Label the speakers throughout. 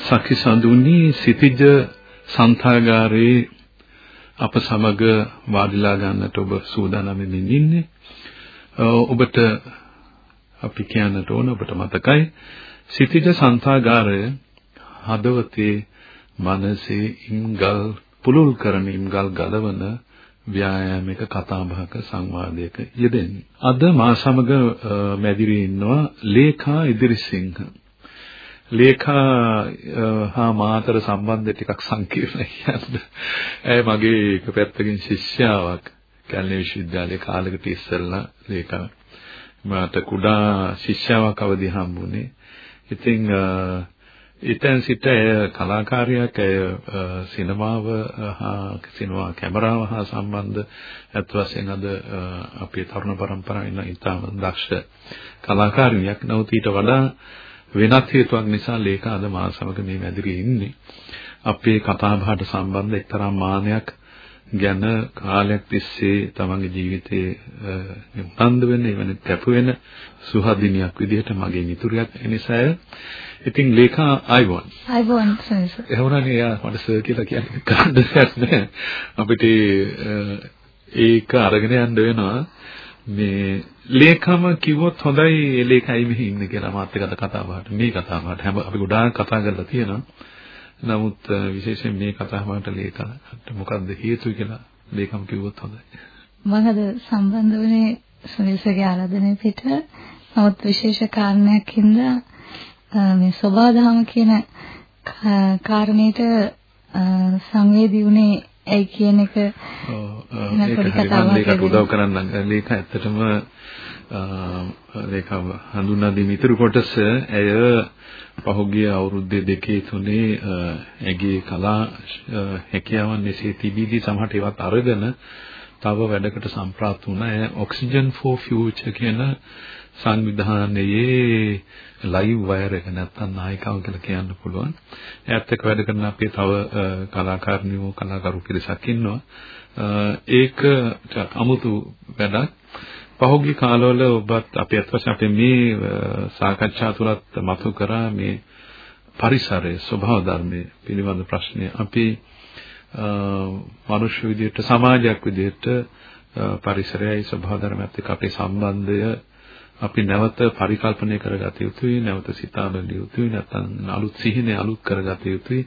Speaker 1: සකිසඳුනි සිටිජ සන්තාගාරයේ අප සමග වාඩිලා ගන්නට ඔබ සූදානම් ඉන්නේ ඔබට අපි කියන්නට ඕන ඔබට මතකයි සිටිජ සන්තාගාරය හදවතේ මනසේ ඉම්ගල් පුලුල් කරන ඉම්ගල් ගලවන ව්‍යායාමික කතාබහක සංවාදයක යෙදෙන්නේ. අද මා සමග මැදිරියේ ඉන්නවා ලේඛා ඉදිරිසිංහ. ලේඛා හා මාතර සම්බන්ධය ටිකක් සංකීර්ණයි කියන්නේ. ඇය මගේ එක පැත්තකින් ශිෂ්‍යාවක්. කැලණි විශ්වවිද්‍යාලයේ කාලෙකට ඉස්සෙල්ලා ලේඛා මට කුඩා ශිෂ්‍යාවක් අවදි හම්බුනේ. ඉතින් ඊටන් සිට ඇය කලාකාරියක් ඇය සිනමාව හා සිනමා කැමරාව හා සම්බන්ධ ඇත්ත වශයෙන් අද අපේ තරුණ පරම්පරාවේ ඉන්න ඉතාම දක්ෂ කලාකාරියක් නමුත් ඊට වඩා වෙනත් හේතුවක් නිසා ලේඛා අද මා සමග මේ මැදිරියේ ඉන්නේ. අපේ කතා බහට සම්බන්ධ එක්තරා මානයක් ගැන කාලයක් තිස්සේ තමන්ගේ ජීවිතයේ උනන්දු වෙන එවැනි කැප වෙන සුහදිනියක් විදිහට මගේ මිතුරියක්. එනිසාය ඉතින් ලේඛා ආයිබෝන්
Speaker 2: ආයිබෝන් සර්
Speaker 1: එහෙමනම් එයා මට සර් කියලා කියන්නේ දෙයක් නැහැ. අපිට ඒක අරගෙන යන්න වෙනවා. මේ ලේඛම කිව්වොත් හොඳයි ලේඛයි මෙහි ඉන්නේ කියලා මාත් එක්ක කතා බහට මේ කතා බහට. හැම අපි ගොඩාක් කතා කරලා තියෙනවා. නමුත් විශේෂයෙන් මේ කතා බහට ලේඛට මොකක්ද හේතුව කියලා ලේඛම කිව්වොත් හොඳයි.
Speaker 2: මම අද සම්බන්ධ වුණේ සුනිල්සගේ ආරාධනය පිට. නමුත් විශේෂ කාරණයක් හින්දා මේ සබාධම කියන කාරණේට සංවේදී වුණේ ඇයි කියන එක?
Speaker 1: ඔව් උදව් කරන්න ලේඛ ඇත්තටම ලේඛ හඳුනා දීම ඉතුරු කොටස ඇය පහුගිය අවුරුදු දෙකේ තුනේ ඇගේ කලා හැකියාවන් එසේ තිබීදී සමහරට ඒවත් අරගෙන තව වැඩකට සම්ප්‍රාප්ත වුණා. Oxygen for Future කියන සංවිධානයේ ලයිව් වයර් එක නැත්තම් නායිකාව කියලා කියන්න පුළුවන්. එයත් එක්ක වැඩ කරන අපේ තව කලාකාරනියෝ කලාකරු පිරිසක් ඉන්නවා. ඒක අමුතු වැඩක්. පහුගිය කාලවල ඔබත් අපි අත්වශයෙන් අපේ මේ සාකච්ඡා තුලත් මතු කරා මේ පරිසරයේ ස්වභාව ධර්මයේ පිළිබඳ ප්‍රශ්නය අපි මනුෂ්‍ය විදිහට සමාජයක් විදිහට පරිසරයයි ස්වභාව ධර්මයත් එක්ක අපේ සම්බන්ධය අපි නැවත පරිකල්පනය කරගත යුතුයි නැවත සිතා බැලිය යුතුයි නැත්නම් අලුත් සිහිනේ අලුත් කරගත යුතුයි.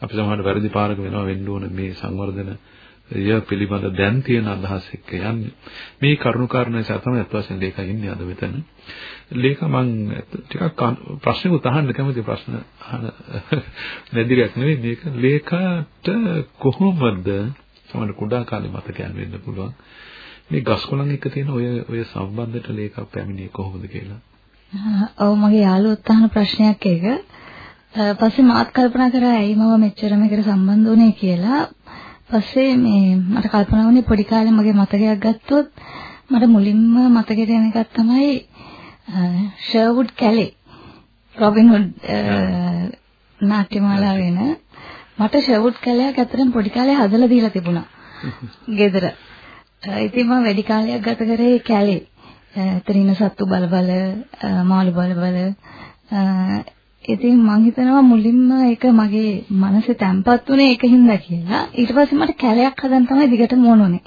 Speaker 1: අපි සමහරවිට වැරදි පාරක වෙනවා වෙන්න ඕන මේ සංවර්ධන ය පිළිබඳ දැන් තියෙන අදහස් එක්ක යන්නේ. මේ කරුණු කාරණා නිසා තමයි අත්වශයෙන් ලේඛ ඉන්නේ අද මෙතන. ලේඛ මං ටිකක් ප්‍රශ්නකුත් අහන්න කැමති ප්‍රශ්න අහන නැදිරියක් නෙවෙයි මේක. ලේඛට කොහොමද සමහර කුඩා කාලේ මතකයන් වෙන්න පුළුවන්? මේ ගස්කොළන් එක්ක තියෙන ඔය ඔය සම්බන්ධයට ලේඛ පැමිණියේ කොහොමද කියලා?
Speaker 2: ඔව් මගේ යාළුවොත් අහන ප්‍රශ්නයක් ඒක. පස්සේ මාත් කල්පනා කරා ඇයි මම මෙච්චර මේකට සම්බන්ධ වුනේ කියලා. පස්සේ මේ මට කල්පනා වුණේ පොඩි කාලේ මගේ මතකයක් ගත්තොත් මට මුලින්ම මතකෙට එන එකක් තමයි ෂර්වුඩ් කැලේ රොබින් හුඩ් නාට්‍යමාලා වෙන මට ෂර්වුඩ් කැලයක් ඇත්තටම පොඩි කාලේ හදලා දීලා තිබුණා. ගෙදර. ඉතින් මම වැඩි කාලයක් ගත කරේ කැලේ. එතන ඉන්න සත්තු බල බල මාළු බල බල ඉතින් මං හිතනවා මුලින්ම ඒක මගේ මනසේ තැම්පත් වුණේ ඒකින්ද කියලා. ඊට පස්සේ මට කැලයක් හදන්න තමයි දිගටම ඕන උනේ.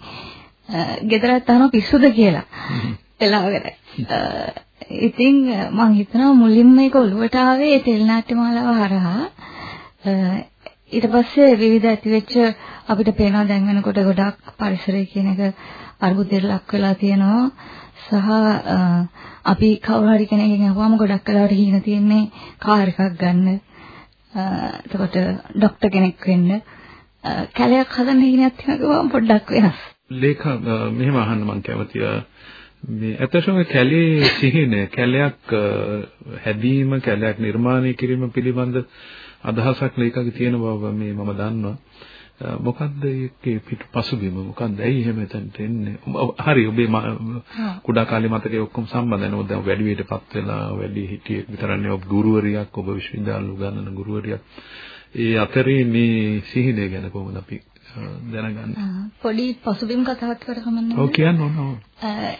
Speaker 2: ගෙදරත් අහනවා පිස්සුද කියලා. එලාවකට. ඉතින් මං හිතනවා මුලින්ම ඒක ඔළුවට ආවේ තෙල් නාට්‍ය මාලාව හරහා. ඊට පස්සේ විවිධ ඇතිවෙච්ච අපිට පේනවා දැන් වෙනකොට ගොඩක් පරිසරය කියන එක අර්බුදයට ලක් වෙලා තියෙනවා. සහ අපි කවුරු හරි කෙනෙක්ගෙන් අහුවම ගොඩක් කලාවට හිණ තියෙන්නේ කාර් එකක් ගන්න. එතකොට ડોක්ටර් කෙනෙක් වෙන්න. කැලයක් හදන්න හිණයක් තියෙනවා පොඩ්ඩක් වෙනස්.
Speaker 1: ලේඛ මෙහෙම අහන්න මම කැමතියි. මේ ඇත්තටම කැලේ සිහින කැලයක් හැදීම කැලයක් නිර්මාණය කිරීම පිළිබඳ අදහසක් ලේකගේ තියෙන බව මේ මම දන්නවා. මොකද්ද ඒකේ පිට පසුබිම? මොකද්ද? ඇයි එහෙම එතනට එන්නේ? හරි ඔබේ කුඩා කාලේ මතකයේ ඔක්කොම සම්බන්ධ වෙනවා දැන් වැඩි වියටපත් වෙලා වැඩි හිටියෙක් විතරන්නේ ඔබ ගුරුවරියක් ඔබ විශ්වවිද්‍යාල උගන්වන ගුරුවරියක්. ඒ අතරේ මේ සිහිනය ගැන කොහොමද අපි දැනගන්නේ.
Speaker 2: පොඩි පසුබිම් කතාවක් කර කමන්නේ
Speaker 1: ඔව් කියන්න ඕන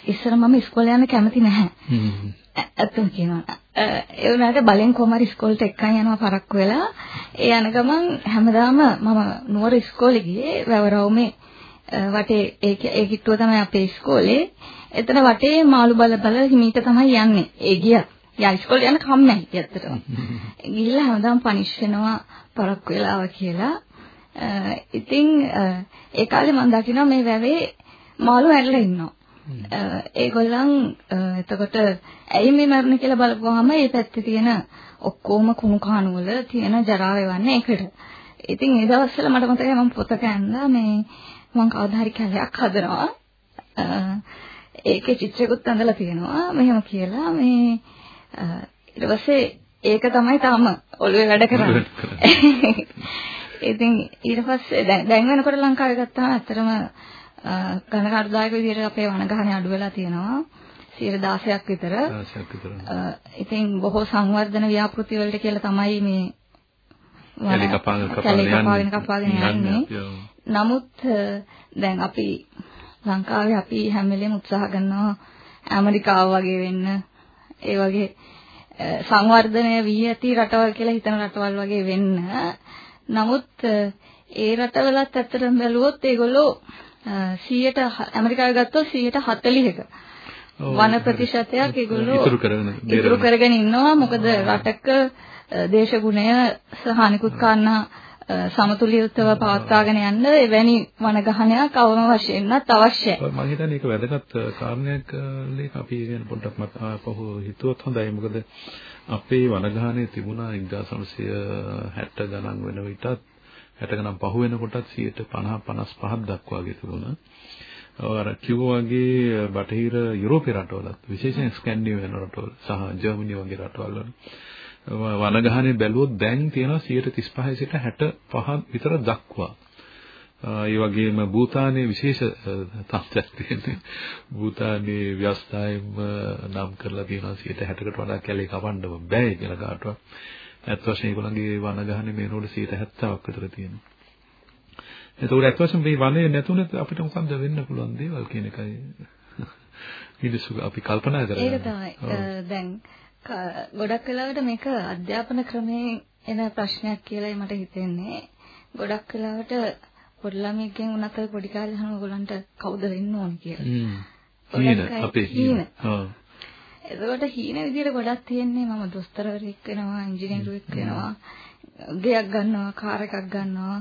Speaker 2: ඉස්සර මම ඉස්කෝලේ යන්න කැමති නැහැ. ඇත්තම කියනවා. ඒ වුණාට බලෙන් කොහමද ඉස්කෝලේට එක්කන් යනවා පරක්කු වෙලා ඒ යන ගමන් හැමදාම මම නුවර ඉස්කෝලේ ගියේ වැවරවුමේ. වටේ ඒක ඒ කිට්ටුව තමයි අපේ ඉස්කෝලේ. එතන වටේ මාළු බල බල හිමීට තමයි යන්නේ. ඒ ගියා. යා ඉස්කෝලේ යන කම්මැයි ඇත්තටම. ගිහිල්ලා හැමදාම පනිෂ් වෙනවා පරක්කු වෙලාව කියලා ඉතින් ඒ කාලේ මම දකිනවා මේ වැවේ මාළු ඇරලා ඉන්නවා ඒගොල්ලන් එතකොට ඇයි මේ මරණ කියලා බලපුවාම මේ පැත්තේ තියෙන ඔක්කොම කුණු කණු වල තියෙන ජරාව එවන්නේ ඒකට. ඉතින් ඒ දවස්වල මට මතකයි මම පොතක ඇඳලා මේ මම කවදා හරි කැලයක් හදනවා. ඒකේ චිත්‍රයකුත් ඇඳලා තියෙනවා. මෙහෙම කියලා මේ ඊට පස්සේ ඒක තමයි තාම ඔළුවේ වැඩ කරන්නේ. ඉතින් ඊට පස්සේ දැන් දැන් වෙනකොට ලංකාවේ ගත්තාම ඇත්තටම ඝනකාර්යදායක විදිහට අපේ වනගහනේ අඩු වෙලා තියෙනවා 16ක් විතර.
Speaker 1: 16ක් විතර.
Speaker 2: ඉතින් බොහෝ සංවර්ධන ව්‍යාපෘති වලට කියලා තමයි මේ
Speaker 1: කැලේ කපාගෙන
Speaker 2: කපාගෙන යන්නේ. නමුත් දැන් අපි ලංකාවේ අපි හැම වෙලේම උත්සාහ කරනවා ඇමරිකාව වගේ වෙන්න ඒ වගේ සංවර්ධනය වී ඇති රටවල් කියලා හිතන රටවල් වගේ වෙන්න. නමුත් ඒ රටවලත් ඇත්තටම බැලුවොත් ඒගොල්ලෝ 100ට ඇමරිකාවේ ගත්තොත් 140ක වන ප්‍රතිශතයක් ඒගොල්ලෝ
Speaker 1: ඉතුරු කරගෙන
Speaker 2: ඉන්නවා. මොකද රටක දේශගුණය සහ අනිකුත් කාරණා සමතුලිතව පවත්වාගෙන යන්න එවැනි වනගහනයක් අවම වශයෙන්වත් අවශ්‍යයි.
Speaker 1: මම හිතන්නේ ඒක වැදගත් කාරණයක් ලේක අපි කියන පොඩ්ඩක් මත පහු හිතුවොත් හොඳයි. මොකද අපේ වනගහනේ තිබුණා 1960 ගණන් වෙන විටත් 60 ගණන් පහු වෙනකොටත් 50 55ක් දක්වා වගේ තිබුණා. අර කිව්වා වගේ බටහිර යුරෝපීය රටවලත් විශේෂයෙන් ස්කැන්ඩිනේවියන් රටවල සහ ජර්මනි වගේ රටවල් වල වනගහනේ බැලුවොත් දැන් තියෙනවා 35 සිට 65 විතර දක්වා. ඒ වගේම භූතානයේ විශේෂ තත්ත්වයක් තියෙනවා. භූතානයේ ව්‍යවස්ථාවෙම නම් කරලා තියෙනවා 60කට වඩා කැලේ කපන්න බෑ කියලා කාටවත්. ඇත්ත වශයෙන්ම ඒගොල්ලන්ගේ වනගහනේ මේනෝඩ 70ක් විතර තියෙනවා. එතකොට ඇත්ත වශයෙන්ම මේ වනයේ නැතුණත් අපිට මොකක්ද වෙන්න පුළුවන් දේවල් කියන එකයි මිනිස්සු අපි කල්පනා කරන්නේ.
Speaker 2: ඒක තමයි. දැන් ගොඩක් වෙලාවට මේක අධ්‍යාපන ක්‍රමයේ එන ප්‍රශ්නයක් කියලායි මට හිතෙන්නේ. ගොඩක් වෙලාවට පොඩි ළමයෙක්ගෙන් උනත් ඔය පොඩි කාලේ අහන ඔයගොල්ලන්ට කවුද වෙන්න ඕන කියලා.
Speaker 1: හීන අපේ හීන. ඔව්.
Speaker 2: එතකොට හීන විදියට ගොඩක් තියෙන්නේ මම දොස්තරවරයෙක් වෙනවා, ඉංජිනේරුවෙක් වෙනවා, ගෙයක් ගන්නවා, කාර් එකක් ගන්නවා,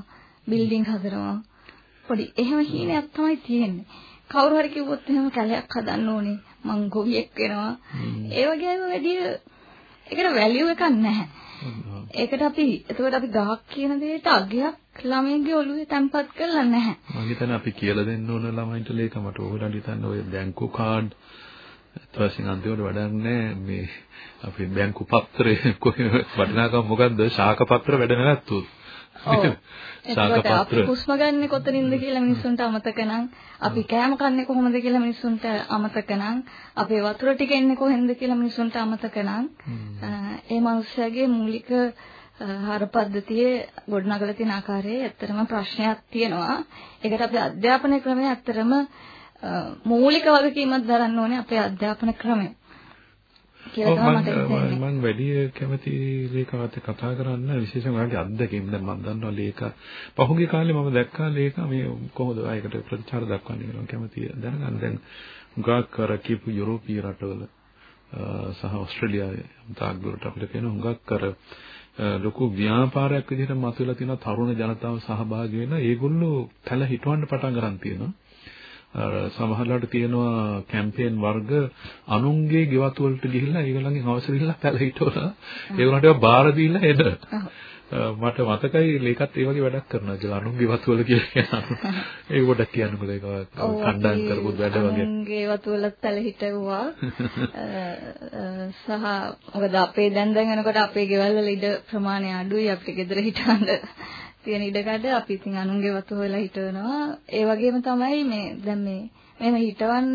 Speaker 2: බිල්ඩින් හදනවා. පොඩි එහෙම හීනයක් තමයි තියෙන්නේ. කවුරු හරි කිව්වොත් එහෙම කැලයක් හදන්න ඕනේ, මං ගොවියෙක් වෙනවා. ඒ වගේම වැඩි ඒකට වැලියු එකක් නැහැ. ඒකට අපි එතකොට අපි ගහක් කියන දෙයට අගයක් ළමයින්ගේ ඔළුවේ තැම්පත් කරලා නැහැ.
Speaker 1: මම හිතන්නේ අපි කියලා දෙන්න ඕන ළමයින්ට ලේකමට ඕගොල්ලන්ට හිතන්න ඔය බැංකු කාඩ් ඊපස්සේ අන්තිමට වැඩක් නැහැ මේ අපේ බැංකු පත්‍රේ කොහේ වටිනාකම මොකද්ද ශාක පත්‍ර වැඩ නැත්තුත්.
Speaker 2: එතකොට අපි හුස්ම ගන්නෙ කොතනින්ද කියලා මිනිස්සුන්ට අමතක නම් අපි කෑම කන්නේ කොහොමද කියලා මිනිස්සුන්ට අමතක නම් අපේ වතුර ටික එන්නේ කොහෙන්ද කියලා මිනිස්සුන්ට අමතක නම් ඒ මනුස්සයාගේ මූලික ආහාර පද්ධතියේ ගොඩනගලා තියෙන ආකාරයේ ඇත්තටම ප්‍රශ්නයක් තියෙනවා. ඒකට අපි අධ්‍යාපන ක්‍රමය ඇත්තටම මූලික වගකීමක් දරන්න ඕනේ අපේ අධ්‍යාපන ක්‍රමය.
Speaker 1: කියලා තමයි මම වැඩි කැමති ලේකවත් කතා කරන්න විශේෂයෙන් ඔයාලගේ අත්දැකීම්. දැන් මම දන්නවා ලේක පහුගිය කාලේ මම දැක්කා ලේක මේ කොහොමද ආයකට ප්‍රතිචාර දක්වන්නේ කියලා කැමති දැනගන්න. දැන් හුඟක් කර කියපු යුරෝපීය රටවල සහ ඕස්ට්‍රේලියාවේ තාක් දුරට අපිට කියන හුඟක් කර ලොකු ව්‍යාපාරයක් විදිහට මතුවලා තියෙන තරුණ ජනතාව සහභාගී වෙන ඒගොල්ලෝ පැල හිටවන්න පටන් ගන්න තියෙනවා අර සමහරවිට තියෙනවා කැම්පේන් වර්ග අනුන්ගේ ගෙවතු වලට ගිහිල්ලා ඒගොල්ලන්ගෙන් අවසර ඉල්ලලා පැල හිටවලා ඒගොල්ලන්ට ඒවා බාර දීලා එන. මට මතකයි ඒකත් ඒ වගේ වැඩක් කරනවා කියලා අනුන්ගේ වතු වල කියලා. ඒක පොඩ්ඩක් කියන්නකෝ ඒක කණ්ඩායම් කරපු වැඩ වගේ.
Speaker 2: අනුන්ගේ වතු වලත් පැල හිටවුවා. සහ මොකද අපේ දැන් දැන් වෙනකොට අපේ ගෙවල් වල ඉඩ ප්‍රමාණය අඩුයි අපිට ගෙදර හිටවන්න තියෙන ඉඩකඩ අපි ඉතින් අනුන්ගේ වතු වෙලා හිටවනවා. ඒ වගේම තමයි මේ දැන් මේ මෙහෙම හිටවන්න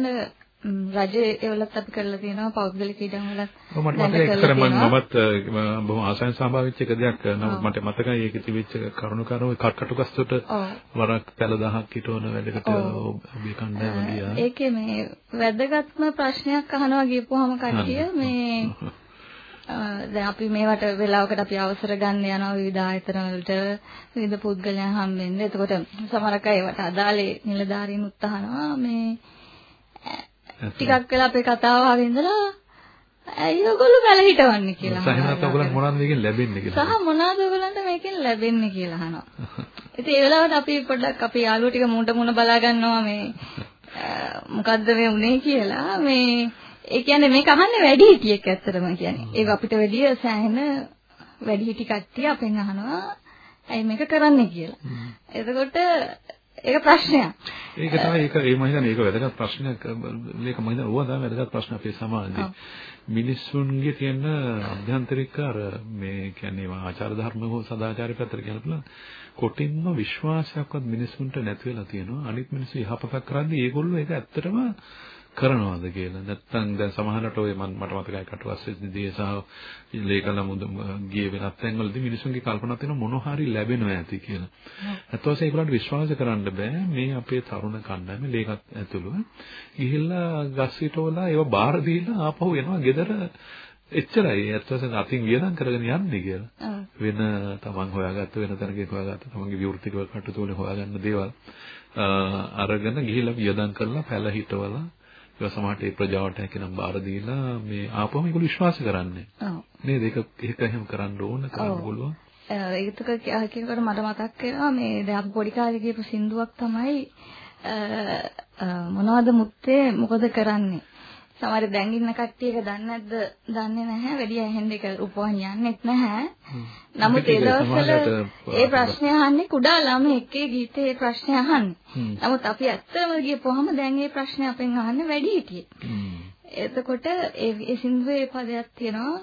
Speaker 2: රජේ ඒවලත් අපි කරලා තියෙනවා පෞද්ගලික ඉඩම් වලත්
Speaker 1: මට මතකයි මම මමත් බොහොම ආසන්න සම්භාවිච්ච එක දෙයක්. නමුත් මට මතකයි ඒකේ තිබිච්ච කරුණු කරුණු කටුකස්තොට වරක් පැල දහක් හිටවන වැඩකට ඔබේ කණ්ඩායම ගියා.
Speaker 2: ඒකේ මේ වැදගත්ම ප්‍රශ්නයක් අහනවා ගියපුවාම කට්ටිය. මේ දැන් අපි මේවට වෙලාවකට අපි අවසර ගන්න යනවා විවිධ ආයතන වලට විවිධ පුද්ගලයන් හම්බෙන්න. එතකොට සමහරක් අය ඒවට අදාළේ නිලධාරීන් උත්සාහනවා මේ ටිකක් වෙලා අපේ කතාව ආවේ ඉඳලා ඇයි ඔයගොල්ලෝ බැල හිටවන්නේ කියලා.
Speaker 1: සහනත් ඔයගොල්ලන්ට මොනවද මේකෙන් ලැබෙන්නේ කියලා.
Speaker 2: සහ මොනවද ඔයගොල්ලන්ට මේකෙන් ලැබෙන්නේ කියලා අහනවා. ඉතින් ඒ වෙලාවට අපි පොඩ්ඩක් අපි යාළුවෝ ටික මුණට මුණ බලා ගන්නවා මේ මොකද්ද මේ උනේ කියලා මේ ඒ කියන්නේ මේක අහන්නේ වැඩි හිටියෙක් ඇත්තටම කියන්නේ. ඒක අපිට වැඩිය සෑහෙන වැඩි හිටි කට්ටිය අපෙන් අහනවා ඇයි මේක කරන්නේ කියලා. එතකොට ඒක ප්‍රශ්නයක්.
Speaker 1: ඒක තමයි ඒක ඒ මම හිතන්නේ ඒක වැදගත් ප්‍රශ්නයක්. මේක මම හිතන්නේ ඕවා තමයි වැදගත් ප්‍රශ්න අපේ සමාජයේ. මිනිස්සුන්ගේ තියෙන අභ්‍යන්තරික අර මේ කියන්නේ ආචාර ධර්ම හෝ සදාචාරය පැත්තට කියන පුළුවන්. කොටින්ම විශ්වාසයක්වත් මිනිස්සුන්ට නැති වෙලා තියෙනවා. අනිත් මිනිස්සු යහපතක් කරද්දී ඒගොල්ලෝ ඒක ඇත්තටම කරනවද කියලා. නැත්තම් දැන් සමහරට ඔය මම මට මතකයි කටුවස්සේදී සහ ලේකල මුද ගියේ වෙනත් තැන්වලදී මිනිසුන්ගේ කල්පනා තියෙන මොන හරි ලැබෙනවා ඇති කියලා. අත්වසේ ඒගොල්ලන්ට විශ්වාස කරන්න බෑ මේ අපේ තරුණ කණ්ඩායම ලේකත් ඇතුළුව ගිහිල්ලා ගස් හිටවලා ඒව බාර දීලා ආපහු එනවා ගෙදර එච්චරයි ඇත්තටම අතින් වියදම් කරගෙන යන්නේ කියලා. වෙන තමන් හොයාගත්ත වෙන තැනකින් හොයාගත්ත තමන්ගේ විවෘතික කටයුතු වල හොයාගන්න දේවල් අරගෙන ගිහිල්ලා වියදම් කරලා පැල හිටවලා ඒවා සමහරට ඒ ප්‍රජාවට හැකිනම් බාර දීලා මේ ආපහුම ඒගොල්ලෝ විශ්වාස කරන්නේ. ඔව්. නේද? ඒක ඒක එහෙම කරන්න ඕන කරන්න පුළුවන්.
Speaker 2: ඒකක කියනකොට මට මතක් වෙනවා මේ දැන් අපි පොඩි කාලේ කියපු සින්දුවක් තමයි මොනවද මුත්තේ මොකද කරන්නේ සමහර දැන් ඉන්න කට්ටිය ඒක දන්නේ නැද්ද? දන්නේ නැහැ. වැඩි ඇහෙන්න ඒක රූපවාහිනිය යන්නෙත් නැහැ. නමුත් ඒ දවස්වල ඒ ප්‍රශ්නේ අහන්නේ කුඩා ළමයෙක්ගේ ගීතේ ඒ ප්‍රශ්නේ අහන්නේ. නමුත් අපි ඇත්තම ගියපුවාම දැන් ඒ ප්‍රශ්නේ අපෙන් අහන්නේ වැඩි හිටියේ. එතකොට ඒ සින්දුවේ පදයක් තියෙනවා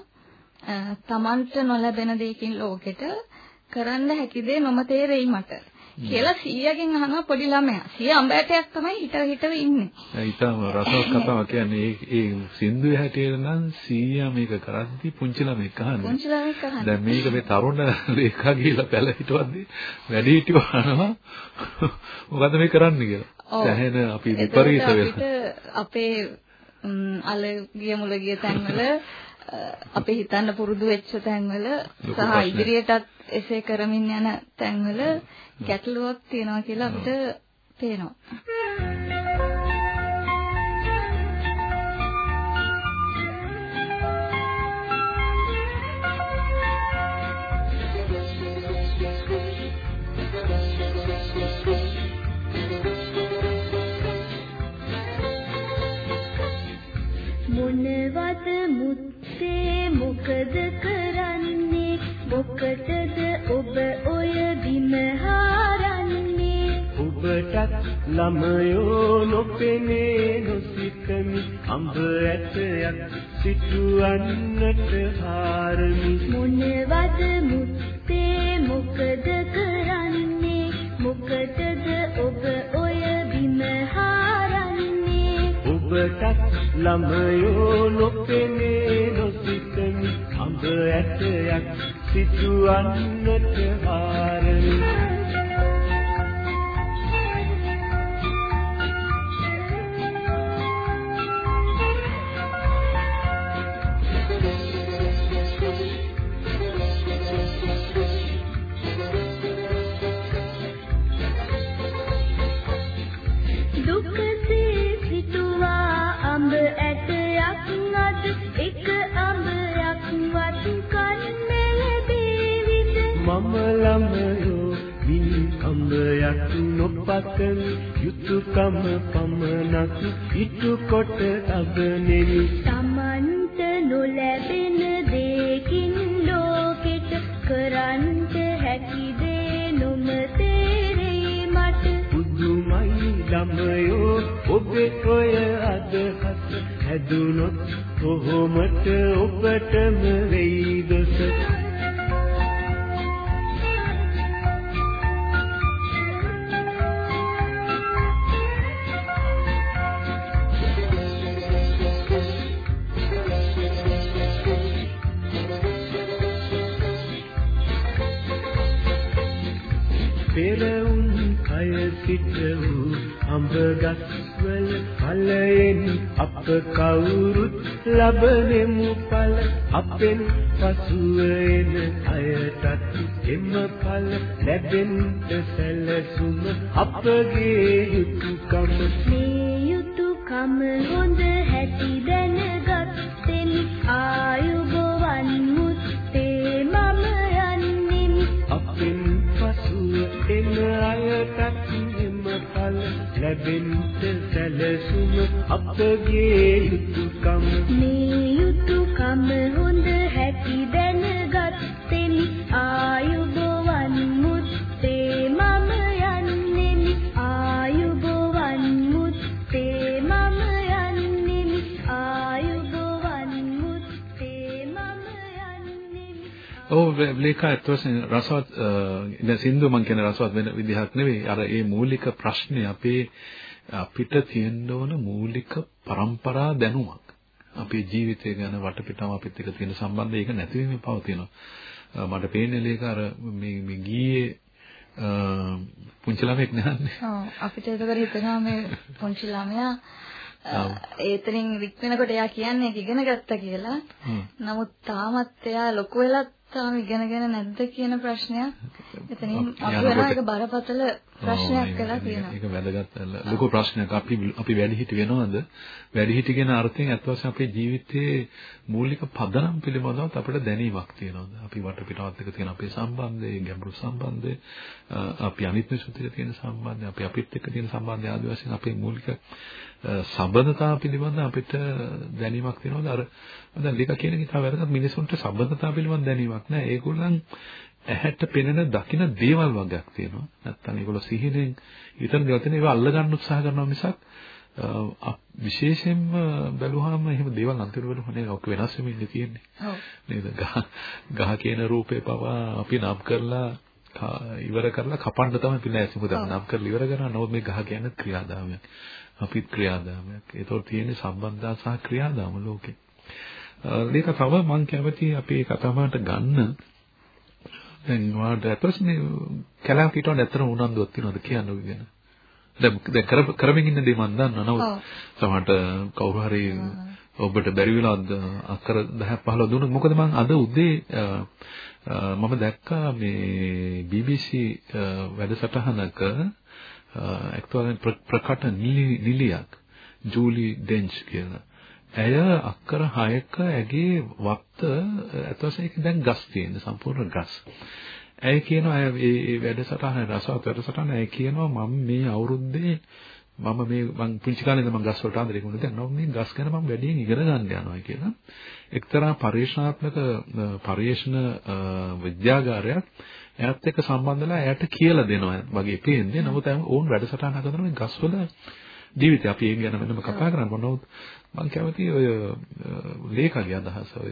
Speaker 2: තමන්ට නොලැබෙන දෙයකින් ලෝකෙට කරන්න හැකි දේ නොම තේරෙයි මට. කියලා 100කින් අහනවා පොඩි ළමයා. 100 අඹයටයක් තමයි හිටව හිටව ඉන්නේ.
Speaker 1: ඊටම රසවත් කතාවක් කියන්නේ ඒ ඒ සින්දුවේ හැටියට නම් 100 මේක කරද්දි පුංචි ළමෙක් අහන්නේ.
Speaker 2: පුංචි ළමෙක් අහන්නේ.
Speaker 1: දැන් මේක මේ තරුණ ලේකා ගිහිල්ලා පැල හිටවද්දි වැඩි හිටියව අහනවා. මොකද්ද මේ කරන්නේ කියලා. සැහෙන අපි විපරීත වෙලා.
Speaker 2: අපේ අල ගිය මුල ගිය තැන්වල අපි හිතන්න පුරුදු වෙච්ච තැන්වල සහ ඉදිරියටත් එසේ කරමින් යන තැන්වල ගැටලුවක් තියෙනවා කියලා අපිට පේනවා.
Speaker 3: මොකද කරන්නේ? මොකටද ඔබ ඔය බිම හරන්නේ?
Speaker 4: ඔබටත් ළමයෝ නොපෙනේ නොසිතමි. අඹ ඇටයක් සිටුවන්නට හාරමි
Speaker 3: මොනවද මුත්තේ? මොකද කරන්නේ? මොකටද ඔබ ඔය බිම හරන්නේ?
Speaker 4: ඔබටත් ළමයෝ නොපෙනේ නොසිතමි ඇටයක් සිටුවන්නට හාරමි දෙයක් නොපතන යුතුයකම පමණක් ඉටු කොට අගනෙමි.
Speaker 3: තමන්ට නොලැබෙන දෙකින් ලෝකෙට කරන්ට හැකි දේ නොම තේරෙයි මට.
Speaker 4: පුදුමයි ළමයෝ ඔබේ ඔය අදහස හැදුනොත් කොහොමද ඔබටම වෙයි සිට වූ අඹ ගස්වල ඵලයෙන් අප කවුරුත් ලබනෙමු ඵල. අපෙන් පසුව එන අයටත් එම ඵල ලැබෙන්න සැලසුම. අපගේ යුතුයකම
Speaker 3: මේ යුතුයකම හොඳ
Speaker 4: සැලසුම අපගේ යුතුයකම
Speaker 3: මේ යුතුයකම හොඳ හැටි දැනගත්තෙමි. ආයුබෝවන් මුත්තේ මම යන්නෙමි ආයුබෝවන් මුත්තේ මම යන්නෙමි ආයුබෝවන් මුත්තේ මම යන්නෙමි
Speaker 1: ඔව් ලේකා වශයෙන් රසවත් දැන් සින්දු මං කියන රසවත් වෙන විදිහක් නෙවෙයි. අර ඒ මූලික ප්‍රශ්නේ අපේ අපිට තියෙන්න ඕන මූලික પરම්පරා දැනුමක් අපේ ජීවිතය ගැන වටපිටාව අපිත් එක්ක තියෙන සම්බන්ධය ඒක නැතිවීමේ පවතිනවා අ, මට පේන්නේ ලේකා අර මේ මේ ගීයේ පුංචි ළමෙක් නෑනේ
Speaker 2: ඔව් අපිට ඒකවල හිතනවා මේ පොන්චි ළමයා
Speaker 1: ඔව්.
Speaker 2: ඒතරින් වික් වෙනකොට එයා කියන්නේ ඒක ඉගෙන ගත්තා කියලා. නමුත් තාමත් එයා ලොකු වෙලත් තාම ඉගෙනගෙන නැද්ද කියන ප්‍රශ්නයක් එතනින් අපි වෙන එක බරපතල ප්‍රශ්නයක්
Speaker 1: ඔව්,
Speaker 2: වෙලා
Speaker 1: ඒක- වැදගත් ලොකු ප්‍රශ්නයක්. අපි අපි වැඩිහිටි වෙනවද? වැඩිහිටි කියන අර්ථයෙන් අත් වශයෙන් අපේ ජීවිතයේ මූලික පදනම් පිළිබඳව අපිට දැනීමක් තියෙනවද? අපි වටපිටාවත් එක්ක තියෙන අපේ සම්බන්ධය, ගැඹුරු සම්බන්ධය, අපි අනිත් මිනිස්සුත් එක්ක තියෙන සම්බන්ධය, අපි අපිත් එක්ක තියෙන සම්බන්ධය ආදී වශයෙන් අපේ මූලික අ, සම්බන්ධතාව පිළිබඳව අපිට දැනීමක් තියෙනවද? අර දැන් ලික කියන එක තව වැදගත් මිනිසුන්ට සම්බන්ධතාව පිළිබඳ දැනීමක් නැහැ. ඒගොල්ලන් ඇහැට පෙනෙන දකින දේවල් වර්ගයක් තියෙනවා. නැත්තම් ඒගොල්ලෝ සිහිනෙන් හිතන දේවල් තියෙන ඒවා අල්ල ගන්න උත්සාහ කරනවා මිසක් විශේෂයෙන්ම බැලුවාම එහෙම දේවල් අන්තිමට බලුවම නේ ඔක වෙනස් වෙමින් ඉන්නේ තියෙන්නේ.
Speaker 2: ඔව්.
Speaker 1: නේද? ගහ කියන රූපේ පවා අපි නම් කරලා ඉවර කරලා කපන්න තමයි පිළිැසි මොකද. නම් කරලා ඉවර කරනවා නමුත් මේ ගහ කියන්නේ ක්‍රියාදාමයක්. අපිත් ක්‍රියාදාමයක්. ඒතකොට තියෙන්නේ සම්බන්ධතා සහ ක්‍රියාදාම ලෝකේ. මේක තව මම කැමති අපි කතාවට ගන්න දැන් වාට මේ කැලම් කීටවල ඇත්තටම උනන්දුවක් තියෙනවද කියන්න ඔය ගැන දැන් දැන් කර- කරමින් ඉන්න දේ මම දන්නවා නමුත්. සමහරට කවුරු හරි ඔබට බැරි වෙලාවද අක්කර 10ක් 15 දුන්නොත් මොකද මම අද උදේ අ, අ, මම දැක්කා මේ BBC අ, වැඩසටහනක ඇක්ටුවල් ප්‍රකට නිලි- නිලියක් ජූලි ඩෙන්ච් කියලා. ඇය අක්කර 6ක ඇගේ වක්ත අතවසේ ඒක දැන් ගස් තියෙන සම්පූර්ණ ගස්. ඇය කියනවා ඇය මේ මේ වැඩසටහන රසවත් වැඩසටහන ඇය කියනවා මම මේ අවුරුද්දේ මම මේ මං පුංචි කාලේ ඉඳන් මං ගස් වලට ආදරේ වුණා දැන් මම මේ ගස් ගැන මම වැඩියෙන් ඉගෙන ගන්න යනවා කියලා. එක්තරා පරිශනාත්මක පරිශන විද්‍යාගාරයක් එයාත් එක්ක සම්බන්ධලා එයාට කියලා දෙනවා වගේ පේන්නේ. නමුත් ඕන් වැඩසටහන හදනවා මේ ගස් වල ජීවිතය අපි ඒ ගැන වෙනම කතා කරන්න නමුත් මම කැමති ඔය ලේඛකගේ අදහස ඔය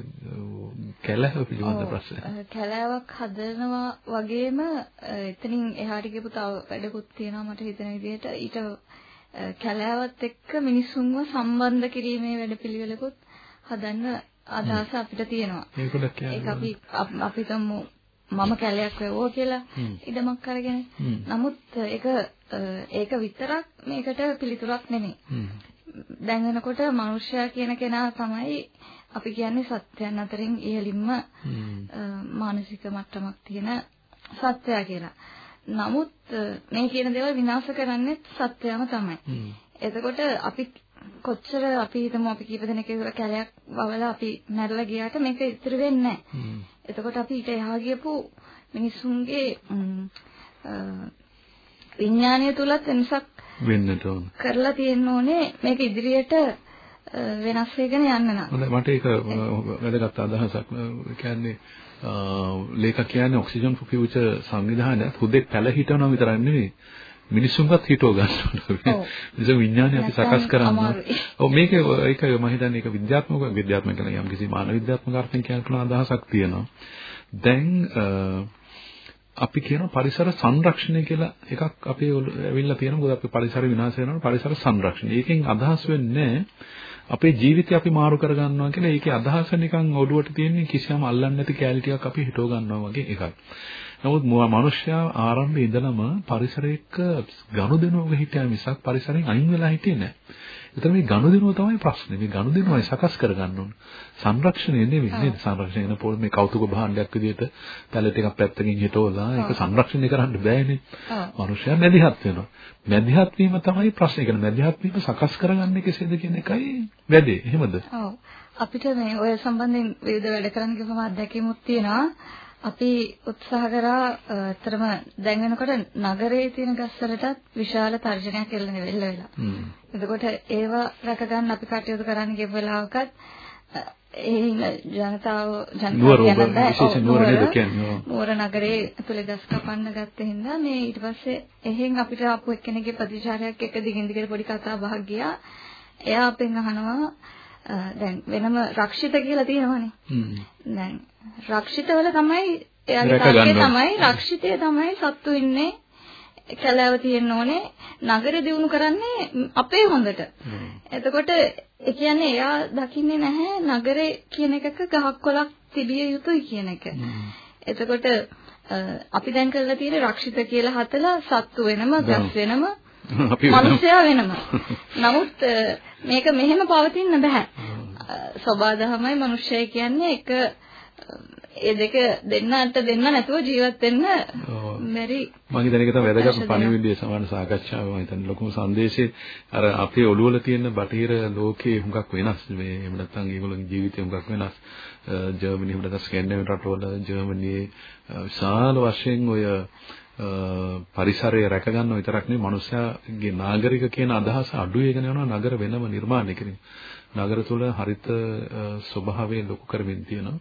Speaker 1: කැලහ පිළිබඳ. ප්‍රශ්න
Speaker 2: කැලෑවක් හදනවා වගේම එතනින් එහාට ගිහපු තව වැඩකුත් තියෙනවා මට හිතෙන විදිහට. ඊට කැලෑවත් එක්ක මිනිසුන්ව සම්බන්ධ කිරීමේ වැඩපිළිවෙලකුත් හදන්න අදහස අපිට තියෙනවා. ඒක අපි අප- තමු මම කැලයක් වැවුවා කියලා. ඉඩමක් අරගෙන. නමුත් ඒක ඒක විතරක් මේකට පිළිතුරක් නෙමෙයි. දැන් වෙනකොට මනුෂ්‍යයා කියන කෙනා තමයි අපි කියන්නේ සත්‍යයන් අතරින් ඉහළින්ම මානසික මට්ටමක් තියෙන සත්‍යය කියලා. නමුත් මේ කියන දේවල් විනාශ කරන්නේ සත්‍යයම තමයි. එතකොට අපි කොච්චර අපි හිතමු අපි කීප දෙනෙක් ඉවර කැලයක් වවලා අපි මැරලා ගියාට මේක ඉතුරු වෙන්නේ නැහැ. එතකොට අපි ඊට එහා ගියපු මිනිසුන්ගේ විඥානය තුලත් වෙනසක්
Speaker 1: වෙන්නට ඕන.
Speaker 2: කරලා තියෙන්න ඕනේ මේක ඉදිරියට වෙනස් වෙගෙන යන්න නම්.
Speaker 1: හොඳයි මට ඒක වැදගත් අදහසක්. කියන්නේ ලේඛක කියන්නේ ඔක්සිජන් ෆොර් ෆියුචර් සංවිධානයත් හුදෙක් පැල හිටවනවා විතරක් නෙවෙයි. මිනිස්සුන්වත් හිටව ගන්න ඕන. නිසා විඥානය අපි සකස් කරන්න. ඔව් මේක ඒක මම හිතන්නේ ඒක විද්‍යාත්මක විද්‍යාත්මක කියලා යම් කිසි මානව විද්‍යාත්මක අර්ථයෙන් කියන අදහසක් තියෙනවා. දැන් අපි කියන පරිසර සංරක්ෂණය කියලා එකක් අපේ ඇවිල්ලා තියෙනවා. මොකද අපි පරිසර විනාශ වෙනවා පරිසර සංරක්ෂණය. ඒකෙන් අදහස් වෙන්නේ අපේ ජීවිතය අපි මාරු කර ගන්නවා කියලා ඒකේ අදහස නිකන් ඔළුවට තියෙන කිසියම් අල්ලන්නේ නැති කැලි ටිකක් අපි හිටව ගන්නවා වගේ එකක්. නමුත් මු- මනුෂ්‍යයා ආරම්භයේ ඉඳලම පරිසරයක ගනුදෙනුවක හිටියා මිසක් පරිසරයෙන් අයින් වෙලා හිටියේ නැහැ. ඒතර මේ ගනුදෙනුව තමයි ප්‍රශ්නේ. මේ ගනුදෙනුවයි සකස් කරගන්න ඕන. සංරක්ෂණය නෙවෙයි නේද? සංරක්ෂණය කියන පොල් මේ කෞතුක භාණ්ඩයක් විදිහට පැල ටිකක් පැත්තකින් හිටවලා ඒක සංරක්ෂණය කරන්න බෑනේ. මනුෂ්‍යයා මැදිහත් වෙනවා. මැදිහත් වීම තමයි ප්‍රශ්නේ. ඒ කියන්නේ මැදිහත් වීම සකස් කරගන්නේ කෙසේද කියන එකයි වැඩේ. එහෙමද?
Speaker 2: ඔව්. අපිට මේ ඔය සම්බන්ධයෙන් විවිධ වැඩ කරන්න කිව්වම අත්දැකීමුත් තියෙනවා. අපි උත්සාහ කරා අ, ඇත්තටම දැන් වෙනකොට නගරයේ තියෙන ගස්වලටත් විශාල තර්ජනයක් එල්ලෙන වෙල්ල වෙලා.
Speaker 1: හ්ම්.
Speaker 2: එතකොට ඒව රැක ගන්න අපි කටයුතු කරන්න ගිය වෙලාවකත් ඒ ජනතාව ජනතාව
Speaker 1: නුවර
Speaker 2: නගරයේ ඇතුලේ ගස් කපන්න ගත්ත හින්දා මේ ඊට පස්සේ එහෙන් අපිට ආපු එක්කෙනෙක්ගේ ප්‍රතිචාරයක් එක දිගින් දිගට පොඩි කතා බහක් ගියා. එයා අපෙන් අහනවා දැන් වෙනම රක්ෂිත කියලා තියෙනවනේ.
Speaker 1: හ්ම්.
Speaker 2: දැන් රක්ෂිතවල තමයි එයාගේ
Speaker 1: ඕනේ.
Speaker 2: තමයි රක්ෂිතය තමයි සත්තු ඉන්නේ කැලෑව තියෙන්න ඕනේ නගරය දිනු කරන්නේ අපේ හොඳට. එතකොට ඒ කියන්නේ එයා දකින්නේ නැහැ නගරේ කියන එකක ගහක් කොළක් තිබිය යුතුයි කියන එක. එතකොට අපි දැන් කරලා තියෙන්නේ රක්ෂිත කියලා හතලා සත්තු වෙනම ගස් වෙනම
Speaker 1: අපි වෙනම-.
Speaker 2: නමුත් මේක මෙහෙම පවතින්න බෑ. සබාදහමයි මනුස්සයයි කියන්නේ එක ඒ දෙක දෙන්නට දෙන්න නැතුව ජීවත් වෙන්න. බැරි
Speaker 1: මම හිතන්නේ ඒක තමයි
Speaker 2: දෙයක්.
Speaker 1: පණිවිඩය සමාන සාකච්ඡාව මම හිතන්නේ ලොකුම සංදේශේ අර අපේ ඔළුවල තියෙන බටහිර ලෝකයේ හුඟක් වෙනස් මේ එහෙම නැත්නම් ඒගොල්ලෝගේ ජීවිතය හුඟක් වෙනස් ජර්මනි එහෙම නැත්නම් ස්කැන්ඩිනේවියානු රටවල ජර්මනියේ විශාල වශයෙන් ඔය පරිසරය රැක ගන්නව විතරක් නෙවෙයි මනුස්සයාගේ නාගරික කියන අදහස අඩු වෙගෙන යනවා නගර වෙනම නිර්මාණය කිරීම. නගර තුල හරිත අ, ස්වභාවය ලොකු කරමින් තියෙනවා.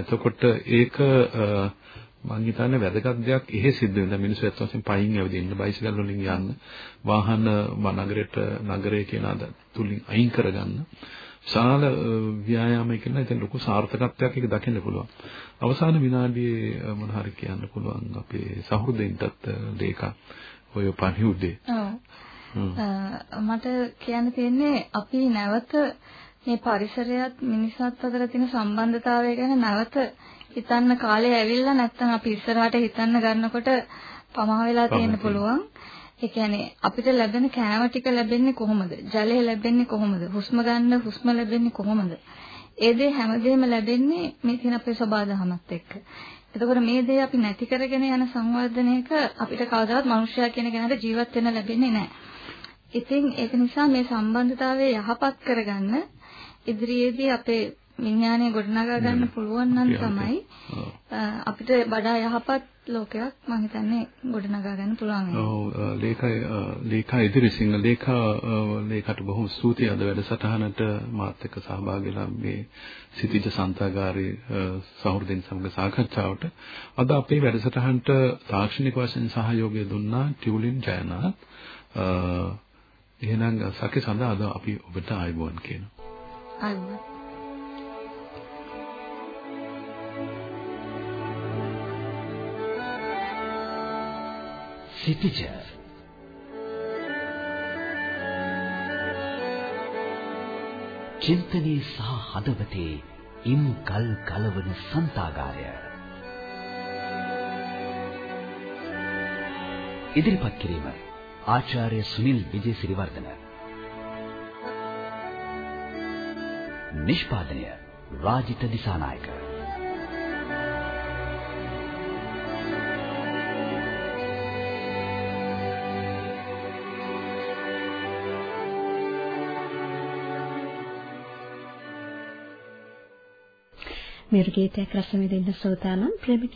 Speaker 1: එතකොට ඒක අ, මම හිතන්නේ වැදගත් දෙයක් එහෙ සිද්ධ වෙනවා මිනිස්සු ඇත්ත වශයෙන්ම පයින් ඇවිදින්න බයිසිකල් වලින් යන්න වාහන ම- නගරයට නගරය කියන අද තුලින් අයින් කරගන්න විශාල අ, ව්‍යායාමයක ඉන්න ඉතින් ලොකු සාර්ථකත්වයක් ඒක දකින්න පුළුවන්. අවසාන විනාඩියේ මොන හරි කියන්න පුළුවන් අපේ සහෘදයින්ටත් ලේක ඔය පණිවුදේ
Speaker 2: මට කියන්න තියෙන්නේ අපි නැවත මේ පරිසරයත් මිනිසත් අතර තියෙන සම්බන්ධතාවය ගැන නැවත හිතන්න කාලය ඇවිල්ලා නැත්නම් අපි ඉස්සරහට හිතන්න ගන්නකොට පමා වෙලා තියෙන්න පුළුවන්. ඒ කියන්නේ අපිට ලැබෙන කෑම ටික ලැබෙන්නේ කොහොමද? ජලය ලැබෙන්නේ කොහොමද? හුස්ම ගන්න හුස්ම ලැබෙන්නේ කොහොමද? ඒ දේ හැමදේම ලැබෙන්නේ මේ තියෙන අපේ සබාදහමත් එක්ක. එතකොට මේ දේ අපි නැති කරගෙන යන සංවර්ධනයක අපිට කවදාවත් මනුෂ්‍යයා කියන කෙනාට ජීවත් වෙන්න ලැබෙන්නේ නැහැ. ඉතින් ඒක නිසා මේ සම්බන්ධතාවය යහපත් කරගන්න ඉදිරියේදී අපේ විඥානය ගොඩනගා ගන්න පුළුවන් නම් තමයි. අපිට වඩා යහපත් ලෝකයක් මම හිතන්නේ ගොඩනගා ගන්න පුළුවන්.
Speaker 1: ඔව් ලේඛා ලේඛා ඉදිරිසිංහ ලේඛා අ, ලේඛාට බොහොම ස්තුතියි. අද වැඩසටහනට මාත් එක්ක සහභාගී වෙලා මේ සිටිජ සන්තාගාරයේ අ, සහෘදින් සමග සාකච්ඡාවට. අද අපේ වැඩසටහනට තාක්ෂණික වශයෙන් සහයෝගය දුන්නා ටියුලින් ජයනාත්. එහෙනම් සකේ සඳහා අද අපි ඔබට ආයුබෝවන් කියනවා.
Speaker 2: අයිබෝවන්.
Speaker 5: සිටිජ. චින්තනයේ සහ හදවතේ ඉම් කල් කලවන සන්තාගාරය. ඉදිරිපත් කිරීම ආචාර්ය සුනිල් විජේසිරිවර්ධන. නිෂ්පාදනය රාජිත දිසානායක.
Speaker 6: මෙරු ගීතයක් රස විඳින්න සූදානම්. ප්‍රේම